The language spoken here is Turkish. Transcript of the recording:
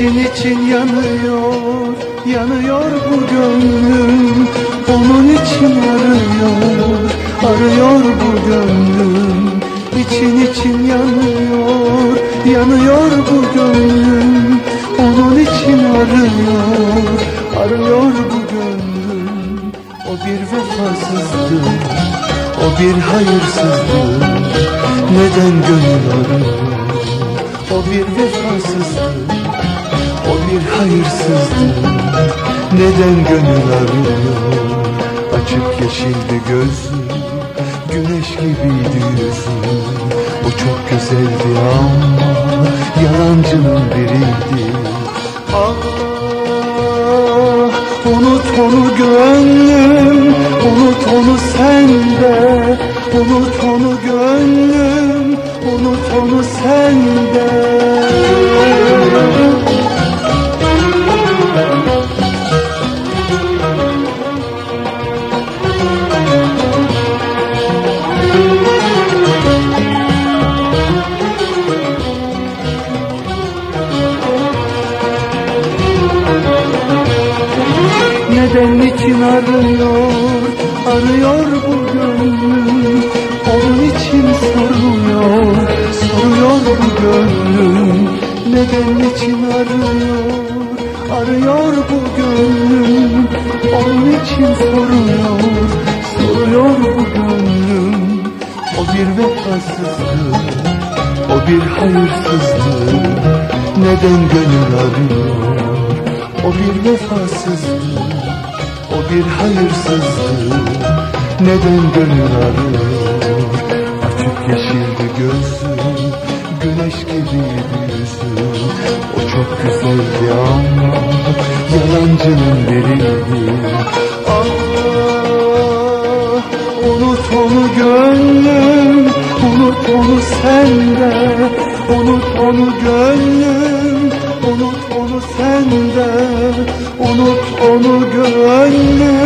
için için yanıyor, yanıyor bu gönlüm. Onun için arıyor, arıyor bu gönlüm İçin için yanıyor, yanıyor bu gönlüm. Onun için arıyor, arıyor bu gönlüm. O bir vefasızdır, o bir hayırsızdır. Neden gönül arıyor, o bir vefasızdır o bir hayırsızdı Neden gönül arıyor? Açık yeşildi gözü Güneş gibiydi yüzü çok güzeldi ama Yalancının biriydi. Ah Unut onu gönlüm Unut onu sende Unut onu gönlüm Unut onu sende Neden için arıyor, arıyor bu gönlüm. Onun için soruyor, soruyor bu gönlüm. Neden için arıyor, arıyor bu gönlüm. Onun için soruyor, soruyor bu gönlüm. O bir vefasızlık, o bir hayırsızlık Neden gönül arıyor? O bir vefasızlık, o bir hayırsızlık. Neden gönül arıyor? Açık yeşildi gözü Güneş gibiydi yüzü O çok güzeldi ama Yalancının biriydi Ah Unut onu gönlüm Unut onu sende Unut onu gönlüm Unut onu sende. Unut onu gönlüm